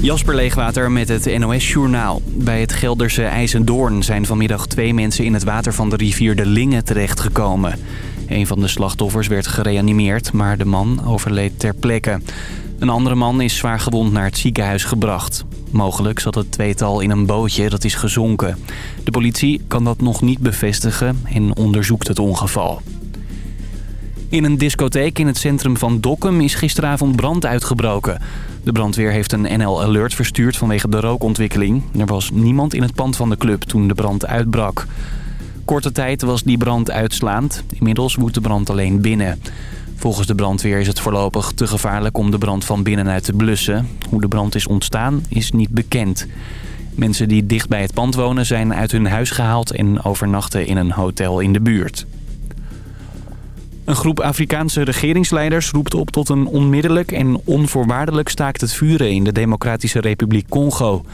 Jasper Leegwater met het NOS-journaal. Bij het Gelderse IJzendoorn zijn vanmiddag twee mensen in het water van de rivier de Linge terechtgekomen. Een van de slachtoffers werd gereanimeerd, maar de man overleed ter plekke. Een andere man is zwaar gewond naar het ziekenhuis gebracht. Mogelijk zat het tweetal in een bootje dat is gezonken. De politie kan dat nog niet bevestigen en onderzoekt het ongeval. In een discotheek in het centrum van Dokkum is gisteravond brand uitgebroken. De brandweer heeft een NL Alert verstuurd vanwege de rookontwikkeling. Er was niemand in het pand van de club toen de brand uitbrak. Korte tijd was die brand uitslaand. Inmiddels woedt de brand alleen binnen. Volgens de brandweer is het voorlopig te gevaarlijk om de brand van binnenuit te blussen. Hoe de brand is ontstaan is niet bekend. Mensen die dicht bij het pand wonen zijn uit hun huis gehaald en overnachten in een hotel in de buurt. Een groep Afrikaanse regeringsleiders roept op tot een onmiddellijk en onvoorwaardelijk staakt het vuren in de Democratische Republiek Congo.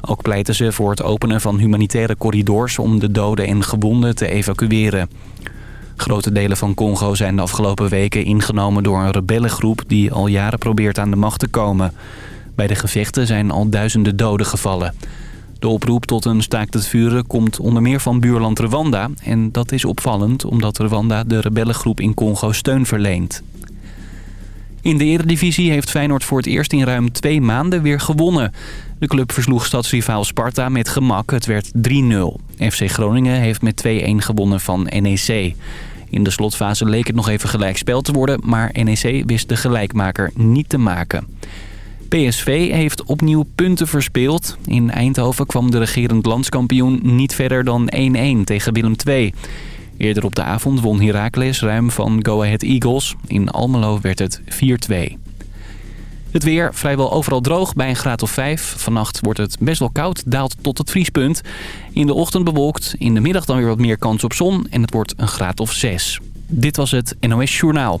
Ook pleiten ze voor het openen van humanitaire corridors om de doden en gewonden te evacueren. Grote delen van Congo zijn de afgelopen weken ingenomen door een rebellengroep die al jaren probeert aan de macht te komen. Bij de gevechten zijn al duizenden doden gevallen. De oproep tot een staakt het vuren komt onder meer van buurland Rwanda. En dat is opvallend omdat Rwanda de rebellengroep in Congo steun verleent. In de Eredivisie heeft Feyenoord voor het eerst in ruim twee maanden weer gewonnen. De club versloeg stadsrivaal Sparta met gemak. Het werd 3-0. FC Groningen heeft met 2-1 gewonnen van NEC. In de slotfase leek het nog even gelijkspel te worden... maar NEC wist de gelijkmaker niet te maken. PSV heeft opnieuw punten verspeeld. In Eindhoven kwam de regerend landskampioen niet verder dan 1-1 tegen Willem II. Eerder op de avond won Heracles ruim van Go Ahead Eagles. In Almelo werd het 4-2. Het weer vrijwel overal droog bij een graad of 5. Vannacht wordt het best wel koud, daalt tot het vriespunt. In de ochtend bewolkt, in de middag dan weer wat meer kans op zon en het wordt een graad of 6. Dit was het NOS Journaal.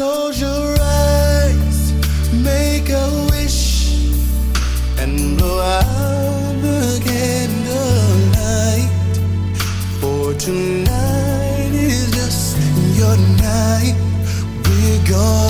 Close your eyes, make a wish, and blow out the candlelight. For tonight is just your night. We're gone.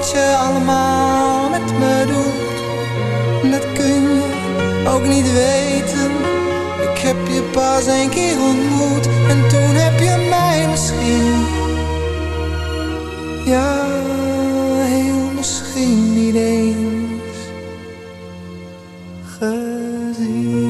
wat je allemaal met me doet. Dat kun je ook niet weten. Ik heb je pas een keer ontmoet en toen heb je mij misschien. Ja, heel misschien niet eens gezien.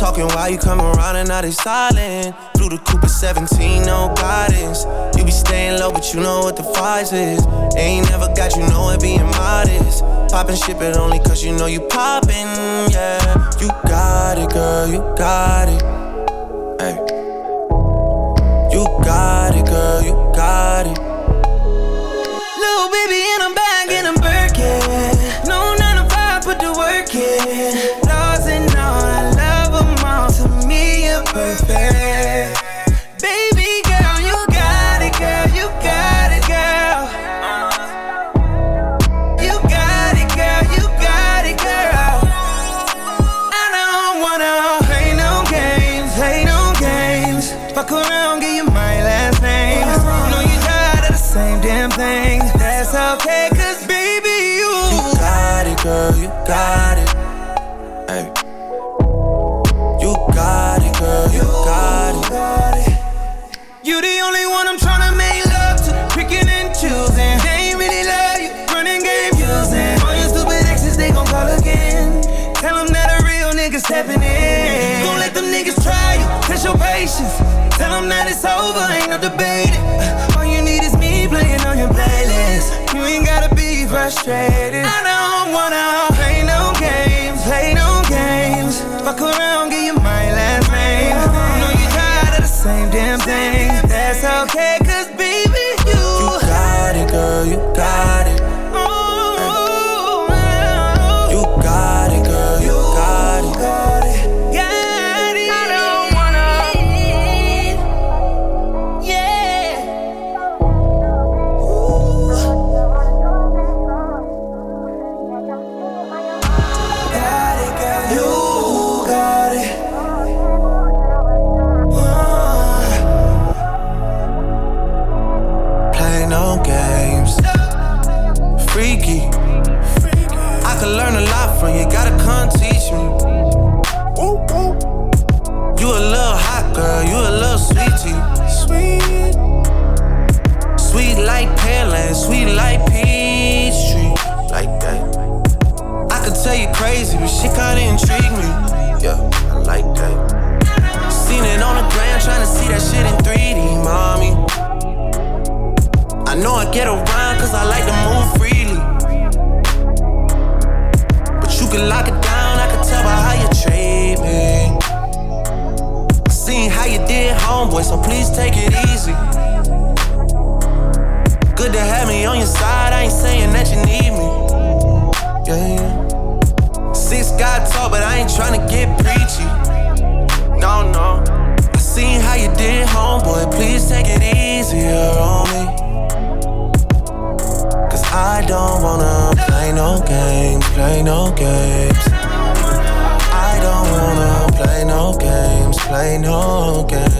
Talking while you come around and now they silent. Flew the Cooper 17, no guidance. You be staying low, but you know what the price is. Ain't never got you know it being modest. Poppin' shit, but only cause you know you poppin', yeah. You got it, girl, you got it. Hey. You got it, girl, you got it. Little baby and I'm back in a Birkin. No 9 to 5, put the work in. Try your patience. Tell them that it's over, ain't no debating. Uh, all you need is me playing on your playlist. You ain't gotta be frustrated. I don't wanna play no games, play no games. Fuck around, take it easier on me. Cause I don't wanna play no games, play no games. I don't wanna play no games, play no games.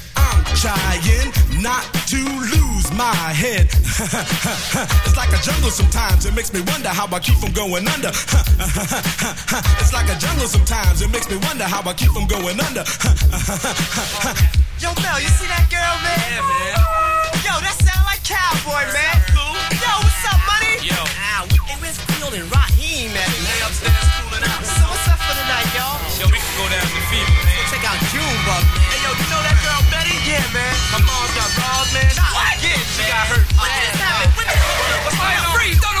I'm trying not to lose my head. it's like a jungle sometimes. It makes me wonder how I keep from going under. it's like a jungle sometimes. It makes me wonder how I keep from going under. Yo, Mel, you see that girl, man? Yeah, man. Yo, that sound like cowboy, man. Yo, what's up, money? Yo. Ah, hey, where's Field and Betty? Man. My mom's got balls, man. What? Yeah, she got hurt. What just happened? What just happened? What's going on? freeze!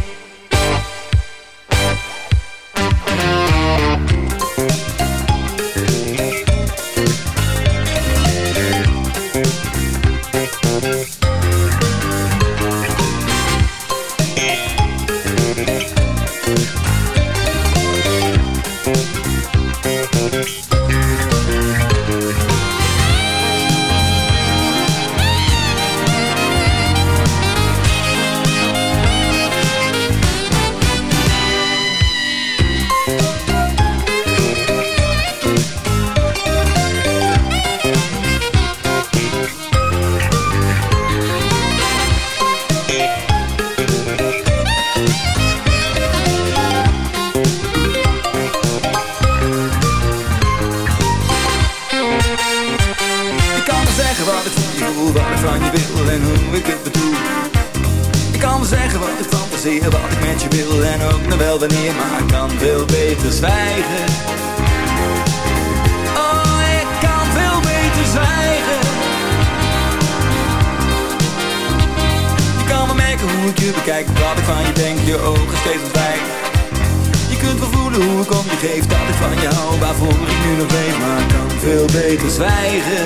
nog maar kan veel beter zwijgen.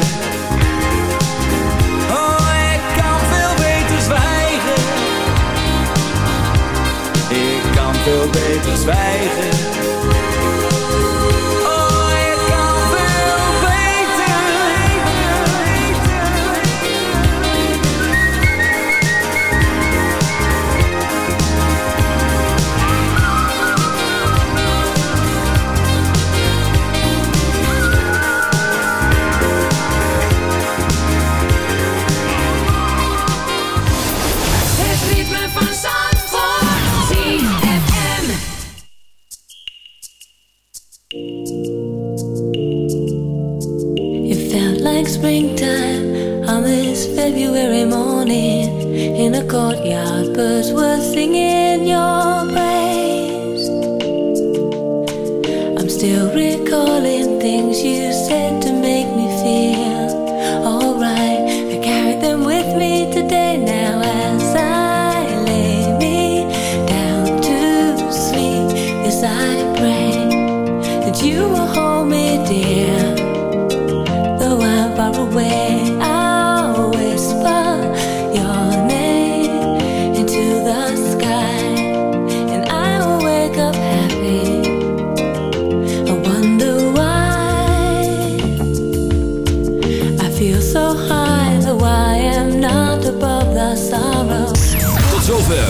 Oh, ik kan veel beter zwijgen. Ik kan veel beter zwijgen.